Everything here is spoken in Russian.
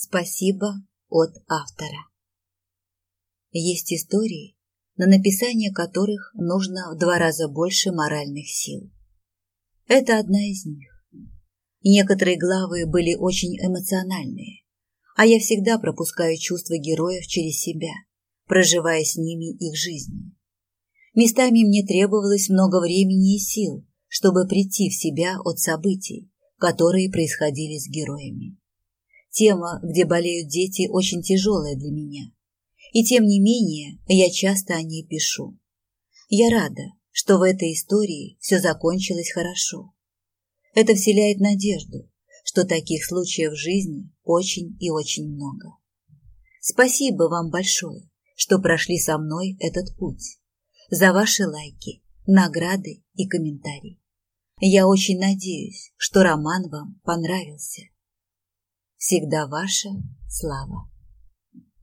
Спасибо от автора. Есть истории, на написание которых нужно в два раза больше моральных сил. Это одна из них. Некоторые главы были очень эмоциональные, а я всегда пропускаю чувства героев через себя, проживая с ними их жизни. Местами мне требовалось много времени и сил, чтобы прийти в себя от событий, которые происходили с героями. Тема, где болеют дети, очень тяжелая для меня. И тем не менее, я часто о ней пишу. Я рада, что в этой истории все закончилось хорошо. Это вселяет надежду, что таких случаев в жизни очень и очень много. Спасибо вам большое, что прошли со мной этот путь. За ваши лайки, награды и комментарии. Я очень надеюсь, что роман вам понравился. Всегда ваша Слава.